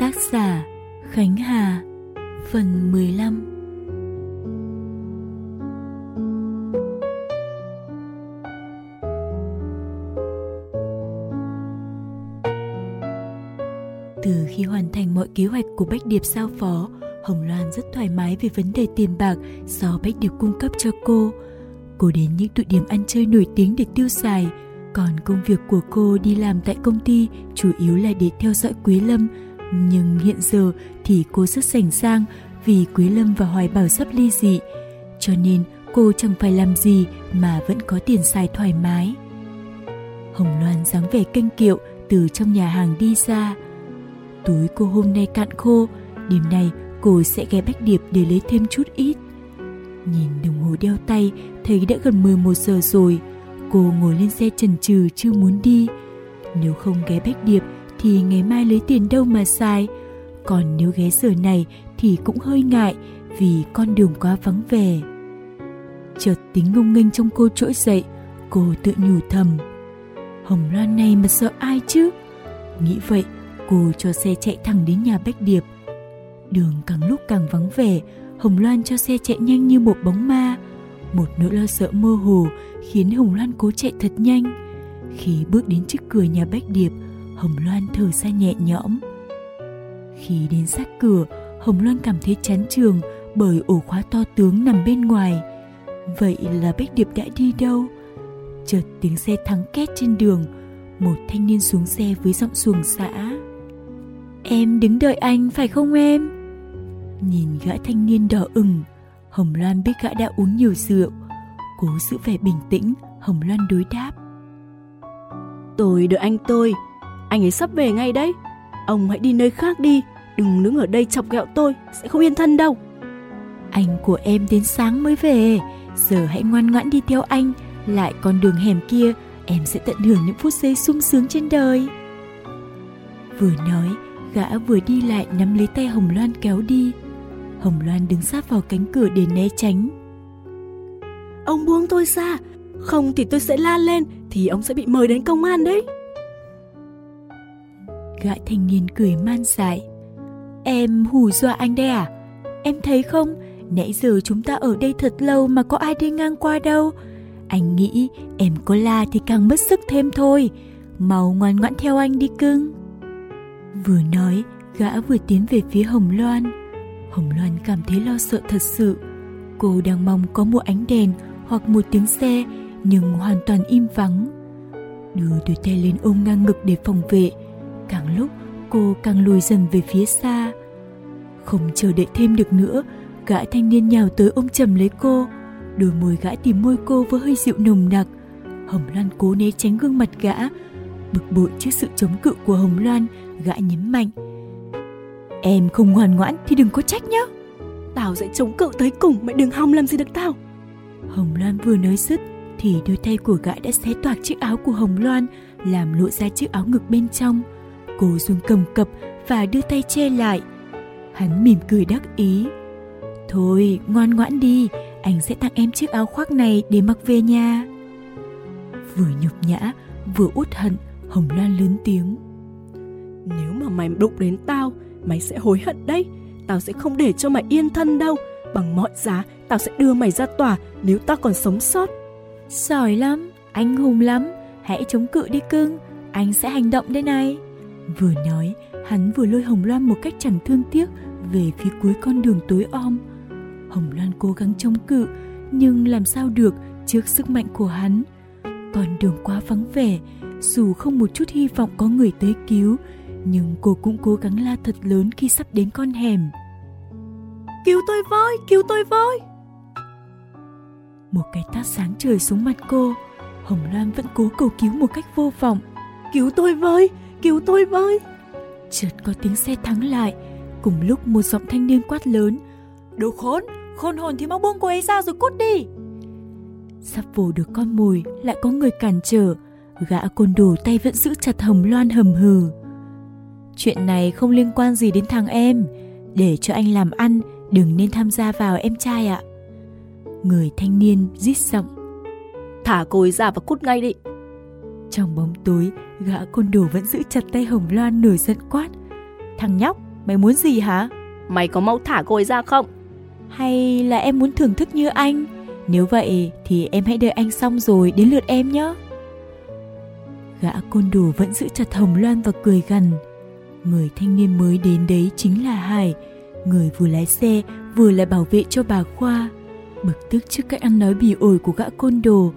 Tác giả Khánh Hà Phần 15 Từ khi hoàn thành mọi kế hoạch của Bách Điệp giao phó, Hồng Loan rất thoải mái về vấn đề tiền bạc do Bách Điệp cung cấp cho cô. Cô đến những tụ điểm ăn chơi nổi tiếng để tiêu xài, còn công việc của cô đi làm tại công ty chủ yếu là để theo dõi Quý Lâm, nhưng hiện giờ thì cô rất sành sang vì Quý Lâm và Hoài Bảo sắp ly dị, cho nên cô chẳng phải làm gì mà vẫn có tiền xài thoải mái. Hồng Loan dáng vẻ kênh kiệu từ trong nhà hàng đi ra. Túi cô hôm nay cạn khô, đêm nay cô sẽ ghé Bách Điệp để lấy thêm chút ít. Nhìn đồng hồ đeo tay thấy đã gần 11 giờ rồi, cô ngồi lên xe chần chừ chưa muốn đi. Nếu không ghé Bách Điệp thì ngày mai lấy tiền đâu mà xài. Còn nếu ghé giờ này thì cũng hơi ngại vì con đường quá vắng vẻ. Chợt tính ngông nghênh trong cô trỗi dậy, cô tự nhủ thầm. Hồng Loan này mà sợ ai chứ? Nghĩ vậy, cô cho xe chạy thẳng đến nhà Bách Điệp. Đường càng lúc càng vắng vẻ, Hồng Loan cho xe chạy nhanh như một bóng ma. Một nỗi lo sợ mơ hồ khiến Hồng Loan cố chạy thật nhanh. Khi bước đến trước cửa nhà Bách Điệp, Hồng Loan thở ra nhẹ nhõm. Khi đến sát cửa, Hồng Loan cảm thấy chán trường bởi ổ khóa to tướng nằm bên ngoài. Vậy là Bích Điệp đã đi đâu? Chợt tiếng xe thắng két trên đường, một thanh niên xuống xe với giọng xuồng xã. Em đứng đợi anh phải không em? Nhìn gã thanh niên đỏ ửng, Hồng Loan biết gã đã uống nhiều rượu. Cố giữ vẻ bình tĩnh, Hồng Loan đối đáp. Tôi đợi anh tôi, anh ấy sắp về ngay đấy. Ông hãy đi nơi khác đi, đừng đứng ở đây chọc ghẹo tôi, sẽ không yên thân đâu. Anh của em đến sáng mới về, giờ hãy ngoan ngoãn đi theo anh, lại con đường hẻm kia, em sẽ tận hưởng những phút giây sung sướng trên đời. Vừa nói, gã vừa đi lại nắm lấy tay Hồng Loan kéo đi. Hồng Loan đứng sát vào cánh cửa để né tránh. Ông buông tôi ra, không thì tôi sẽ la lên thì ông sẽ bị mời đến công an đấy. Gã thanh niên cười man dại. Em hù dọa anh đây à? Em thấy không, nãy giờ chúng ta ở đây thật lâu mà có ai đi ngang qua đâu. Anh nghĩ em có la thì càng mất sức thêm thôi. Mau ngoan ngoãn theo anh đi cưng. Vừa nói, gã vừa tiến về phía Hồng Loan. Hồng Loan cảm thấy lo sợ thật sự. Cô đang mong có một ánh đèn hoặc một tiếng xe, nhưng hoàn toàn im vắng. Đưa đôi tay lên ôm ngang ngực để phòng vệ. Càng lúc, cô càng lùi dần về phía xa. Không chờ đợi thêm được nữa, gã thanh niên nhào tới ôm chầm lấy cô. Đôi môi gã tìm môi cô với hơi dịu nồng nặc. Hồng Loan cố né tránh gương mặt gã. Bực bội trước sự chống cự của Hồng Loan, gã nhấn mạnh. Em không ngoan ngoãn thì đừng có trách nhá. Tao sẽ chống cự tới cùng, mày đừng hòng làm gì được tao. Hồng Loan vừa nói dứt thì đôi tay của gã đã xé toạc chiếc áo của Hồng Loan, làm lộ ra chiếc áo ngực bên trong. Cô run cầm cập và đưa tay che lại. Hắn mỉm cười đắc ý. Thôi, ngoan ngoãn đi, anh sẽ tặng em chiếc áo khoác này để mặc về nhà. Vừa nhục nhã, vừa uất hận, Hồng Loan lớn tiếng. Nếu mà mày đụng đến tao, mày sẽ hối hận đấy. Tao sẽ không để cho mày yên thân đâu. Bằng mọi giá, tao sẽ đưa mày ra tòa nếu tao còn sống sót. Giỏi lắm, anh hùng lắm, hãy chống cự đi cưng, anh sẽ hành động đây này. Vừa nói, hắn vừa lôi Hồng Loan một cách chẳng thương tiếc về phía cuối con đường tối om. Hồng Loan cố gắng chống cự, nhưng làm sao được trước sức mạnh của hắn. Con đường quá vắng vẻ, dù không một chút hy vọng có người tới cứu, nhưng cô cũng cố gắng la thật lớn khi sắp đến con hẻm. Cứu tôi với, cứu tôi với! Một cái tát sáng trời xuống mặt cô, Hồng Loan vẫn cố cầu cứu một cách vô vọng. Cứu tôi với, cứu tôi với! Chợt có tiếng xe thắng lại, cùng lúc một giọng thanh niên quát lớn. Đồ khốn, khôn hồn thì mau buông cô ấy ra rồi cút đi. Sắp vồ được con mồi, lại có người cản trở. Gã côn đồ tay vẫn giữ chặt hồng loan hầm hừ. Chuyện này không liên quan gì đến thằng em. Để cho anh làm ăn, đừng nên tham gia vào em trai ạ. Người thanh niên rít giọng. Thả cô ấy ra và cút ngay đi. Trong bóng tối, gã côn đồ vẫn giữ chặt tay Hồng Loan nổi giận quát. Thằng nhóc, mày muốn gì hả? Mày có mau thả cô ấy ra không? Hay là em muốn thưởng thức như anh? Nếu vậy thì em hãy đợi anh xong rồi đến lượt em nhé. Gã côn đồ vẫn giữ chặt Hồng Loan và cười gằn. Người thanh niên mới đến đấy chính là Hải, người vừa lái xe vừa là bảo vệ cho bà Khoa. Bực tức trước cách ăn nói bỉ ổi của gã côn đồ,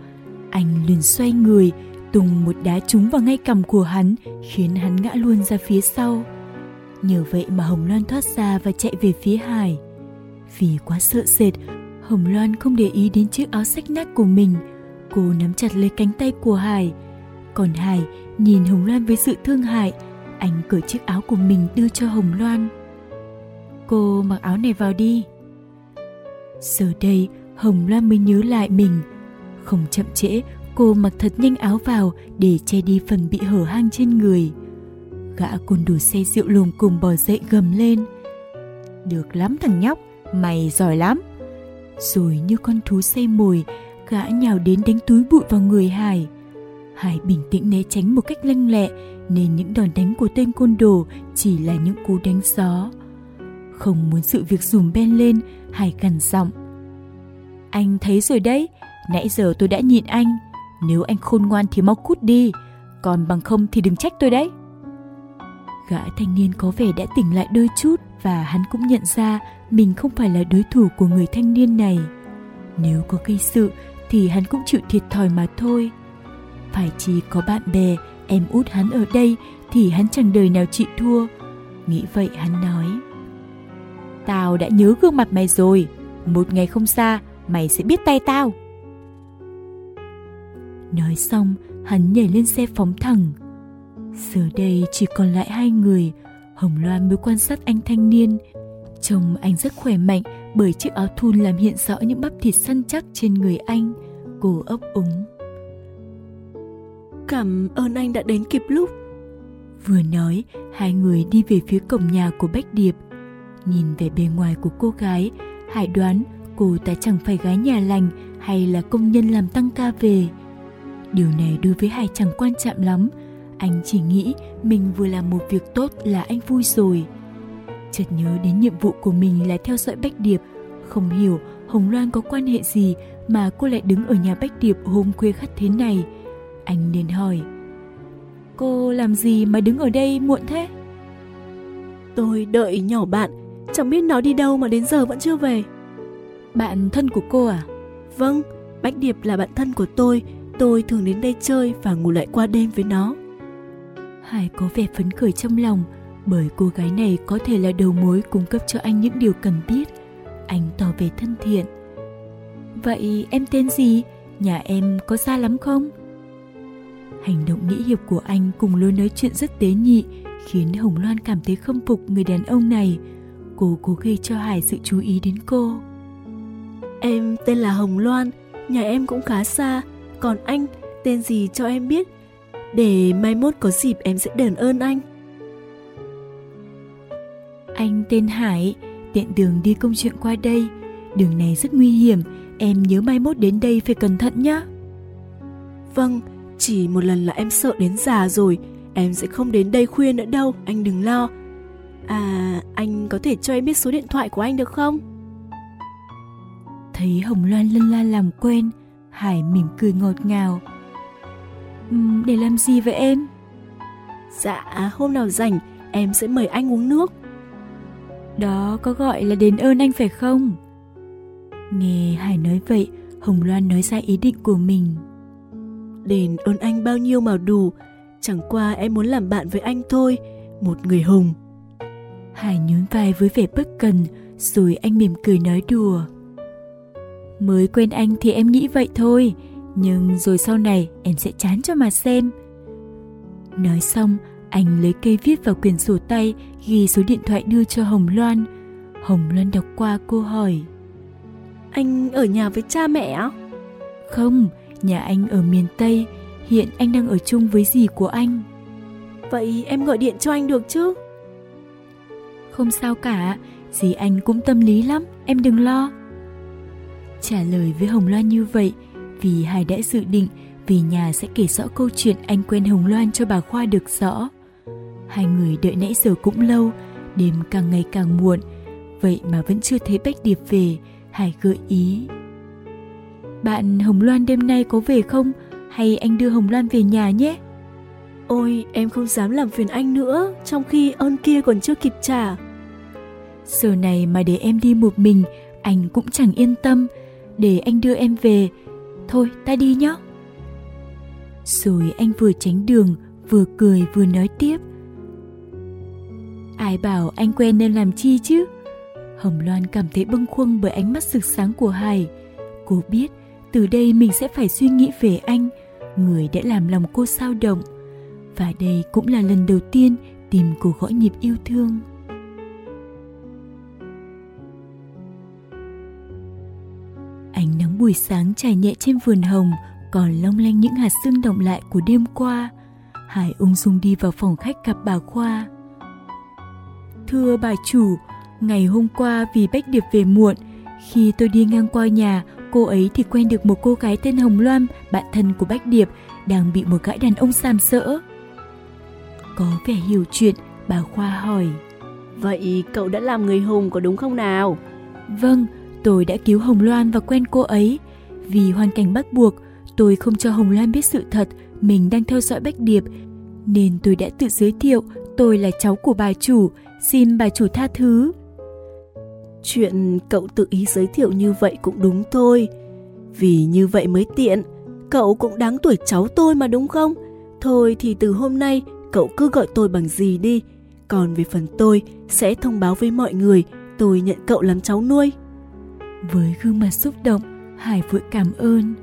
anh liền xoay người, tùng một đá trúng vào ngay cằm của hắn, khiến hắn ngã luôn ra phía sau. Nhờ vậy mà Hồng Loan thoát ra và chạy về phía Hải. Vì quá sợ sệt, Hồng Loan không để ý đến chiếc áo sách nát của mình. Cô nắm chặt lấy cánh tay của Hải. Còn Hải nhìn Hồng Loan với sự thương hại, anh cởi chiếc áo của mình đưa cho Hồng Loan. Cô mặc áo này vào đi. Giờ đây, Hồng Loan mới nhớ lại mình. Không chậm trễ, cô mặc thật nhanh áo vào để che đi phần bị hở hang trên người. Gã côn đồ xe rượu lùm cùng bò dậy gầm lên. Được lắm thằng nhóc, mày giỏi lắm. Rồi như con thú say mồi, gã nhào đến đánh túi bụi vào người Hải. Hải bình tĩnh né tránh một cách lanh lẹ nên những đòn đánh của tên côn đồ chỉ là những cú đánh gió. Không muốn sự việc dùm ben lên, Hải gằn giọng. Anh thấy rồi đấy, nãy giờ tôi đã nhịn anh. Nếu anh khôn ngoan thì mau cút đi, còn bằng không thì đừng trách tôi đấy. Gã thanh niên có vẻ đã tỉnh lại đôi chút và hắn cũng nhận ra mình không phải là đối thủ của người thanh niên này. Nếu có gây sự thì hắn cũng chịu thiệt thòi mà thôi. Phải chỉ có bạn bè, em út hắn ở đây thì hắn chẳng đời nào chịu thua. Nghĩ vậy hắn nói. Tao đã nhớ gương mặt mày rồi, một ngày không xa mày sẽ biết tay tao. Nói xong, hắn nhảy lên xe phóng thẳng. Giờ đây chỉ còn lại hai người, Hồng Loan mới quan sát anh thanh niên. Trông anh rất khỏe mạnh bởi chiếc áo thun làm hiện rõ những bắp thịt săn chắc trên người anh. Cô ấp úng. Cảm ơn anh đã đến kịp lúc. Vừa nói, hai người đi về phía cổng nhà của Bách Điệp. Nhìn về bề ngoài của cô gái, Hải đoán cô ta chẳng phải gái nhà lành hay là công nhân làm tăng ca về. Điều này đối với Hải chẳng quan trọng lắm. Anh chỉ nghĩ mình vừa làm một việc tốt là anh vui rồi. Chợt nhớ đến nhiệm vụ của mình là theo dõi Bách Điệp. Không hiểu Hồng Loan có quan hệ gì mà cô lại đứng ở nhà Bách Điệp hôm khuya khắt thế này. Anh nên hỏi. Cô làm gì mà đứng ở đây muộn thế? Tôi đợi nhỏ bạn, chẳng biết nó đi đâu mà đến giờ vẫn chưa về. Bạn thân của cô à? Vâng, Bách Điệp là bạn thân của tôi, tôi thường đến đây chơi và ngủ lại qua đêm với nó. Hải có vẻ phấn khởi trong lòng bởi cô gái này có thể là đầu mối cung cấp cho anh những điều cần biết. Anh tỏ vẻ thân thiện. Vậy em tên gì? Nhà em có xa lắm không? Hành động nghĩ hiệp của anh cùng lối nói chuyện rất tế nhị khiến Hồng Loan cảm thấy khâm phục người đàn ông này. Cô cố gây cho Hải sự chú ý đến cô. Em tên là Hồng Loan, nhà em cũng khá xa, còn anh tên gì cho em biết, để mai mốt có dịp em sẽ đền ơn anh. Anh tên Hải, tiện đường đi công chuyện qua đây, đường này rất nguy hiểm, em nhớ mai mốt đến đây phải cẩn thận nhé. Vâng, chỉ một lần là em sợ đến già rồi, em sẽ không đến đây khuya nữa đâu, anh đừng lo. À, anh có thể cho em biết số điện thoại của anh được không? Thấy Hồng Loan lân la làm quen, Hải mỉm cười ngọt ngào. Để làm gì vậy em? Dạ, hôm nào rảnh em sẽ mời anh uống nước. Đó có gọi là đền ơn anh phải không? Nghe Hải nói vậy, Hồng Loan nói ra ý định của mình. Đền ơn anh bao nhiêu mà đủ, chẳng qua em muốn làm bạn với anh thôi, một người hùng. Hải nhún vai với vẻ bất cần, rồi anh mỉm cười nói đùa. Mới quen anh thì em nghĩ vậy thôi, nhưng rồi sau này em sẽ chán cho mà xem. Nói xong, Anh lấy cây viết vào quyển sổ tay, ghi số điện thoại đưa cho Hồng Loan. Hồng Loan đọc qua cô hỏi. Anh ở nhà với cha mẹ á? Không, nhà anh ở miền Tây, hiện anh đang ở chung với dì của anh. Vậy em gọi điện cho anh được chứ? Không sao cả, dì anh cũng tâm lý lắm, em đừng lo. Trả lời với Hồng Loan như vậy, vì Hải đã dự định vì nhà sẽ kể rõ câu chuyện anh quen Hồng Loan cho bà Khoa được rõ. Hai người đợi nãy giờ cũng lâu, đêm càng ngày càng muộn, vậy mà vẫn chưa thấy Bách Điệp về, Hải gợi ý. Bạn Hồng Loan đêm nay có về không? Hay anh đưa Hồng Loan về nhà nhé? Ôi, em không dám làm phiền anh nữa, trong khi ơn kia còn chưa kịp trả. Giờ này mà để em đi một mình, anh cũng chẳng yên tâm. Để anh đưa em về. Thôi, ta đi nhé. Rồi anh vừa tránh đường, vừa cười vừa nói tiếp. Ai bảo anh quen nên làm chi chứ? Hồng Loan cảm thấy bâng khuâng bởi ánh mắt rực sáng của Hải. Cô biết từ đây mình sẽ phải suy nghĩ về anh, người đã làm lòng cô sao động. Và đây cũng là lần đầu tiên tìm cuộc gõ nhịp yêu thương. Buổi sáng trải nhẹ trên vườn hồng, còn long lanh những hạt sương động lại của đêm qua. Hải ung dung đi vào phòng khách gặp bà Khoa. Thưa bà chủ, ngày hôm qua vì Bách Điệp về muộn, khi tôi đi ngang qua nhà, cô ấy thì quen được một cô gái tên Hồng Loan, bạn thân của Bách Điệp, đang bị một gã đàn ông sàm sỡ. Có vẻ hiểu chuyện, bà Khoa hỏi. Vậy cậu đã làm người hùng có đúng không nào? Vâng, tôi đã cứu Hồng Loan và quen cô ấy. Vì hoàn cảnh bắt buộc, tôi không cho Hồng Loan biết sự thật mình đang theo dõi Bách Điệp, nên tôi đã tự giới thiệu tôi là cháu của bà chủ, xin bà chủ tha thứ. Chuyện cậu tự ý giới thiệu như vậy cũng đúng thôi. Vì như vậy mới tiện, cậu cũng đáng tuổi cháu tôi mà đúng không? Thôi thì từ hôm nay cậu cứ gọi tôi bằng gì đi. Còn về phần tôi sẽ thông báo với mọi người tôi nhận cậu làm cháu nuôi. Với gương mặt xúc động, Hải vội cảm ơn.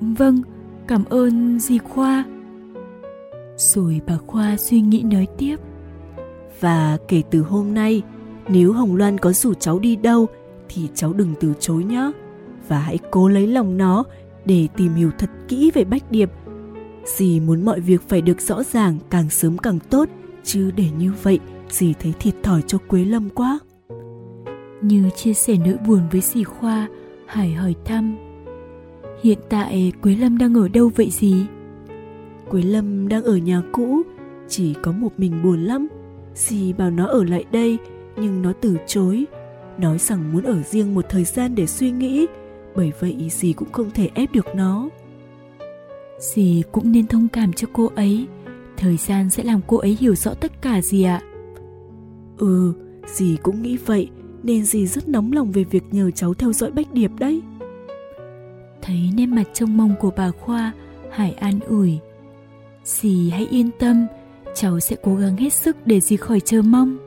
Vâng, cảm ơn dì Khoa. Rồi bà Khoa suy nghĩ nói tiếp. Và kể từ hôm nay, nếu Hồng Loan có rủ cháu đi đâu thì cháu đừng từ chối nhé. Và hãy cố lấy lòng nó để tìm hiểu thật kỹ về Bách Điệp. Dì muốn mọi việc phải được rõ ràng càng sớm càng tốt, chứ để như vậy dì thấy thiệt thòi cho Quế Lâm quá. Như chia sẻ nỗi buồn với dì Khoa, Hải hỏi thăm. Hiện tại Quế Lâm đang ở đâu vậy dì? Quế Lâm đang ở nhà cũ, chỉ có một mình buồn lắm. Dì bảo nó ở lại đây, nhưng nó từ chối. Nói rằng muốn ở riêng một thời gian để suy nghĩ, bởi vậy dì cũng không thể ép được nó. Dì cũng nên thông cảm cho cô ấy, thời gian sẽ làm cô ấy hiểu rõ tất cả gì ạ. Ừ, dì cũng nghĩ vậy, nên dì rất nóng lòng về việc nhờ cháu theo dõi Bách Điệp đấy. Thấy nét mặt trông mong của bà Khoa, Hải an ủi. Dì hãy yên tâm, cháu sẽ cố gắng hết sức để dì khỏi chờ mong.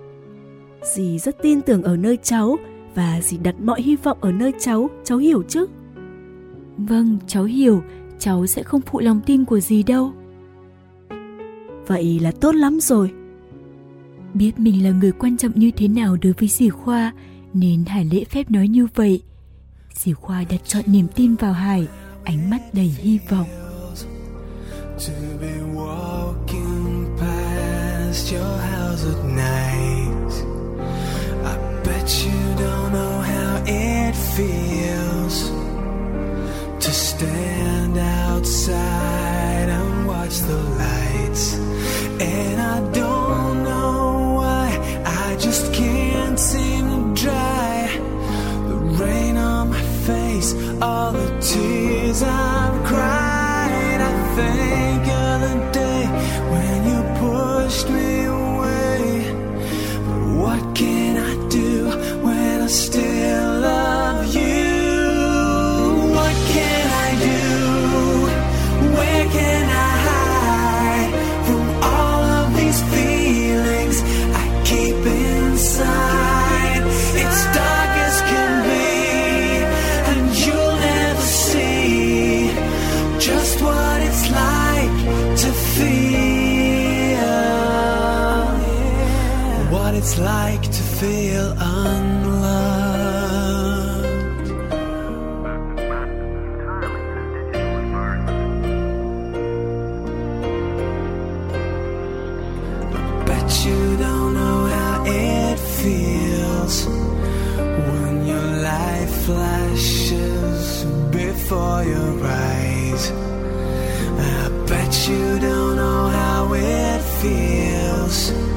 Dì rất tin tưởng ở nơi cháu và dì đặt mọi hy vọng ở nơi cháu, cháu hiểu chứ? Vâng, cháu hiểu, cháu sẽ không phụ lòng tin của dì đâu. Vậy là tốt lắm rồi. Biết mình là người quan trọng như thế nào đối với dì Khoa, nên Hải lễ phép nói như vậy. Dì Khoa đặt chọn niềm tin vào Hải, ánh mắt đầy hy vọng. To be walking past your house at night I bet you don't know how it feels To stand outside and watch the lights And I don't it's like to feel unloved. Bet you don't know how it feels when your life flashes before your eyes. I bet you don't know how it feels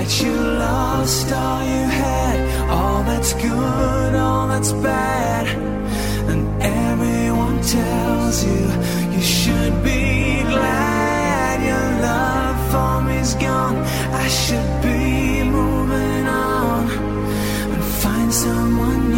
that you lost all you had, all that's good, all that's bad, and everyone tells you you should be glad your love for me's gone. I should be moving on and find someone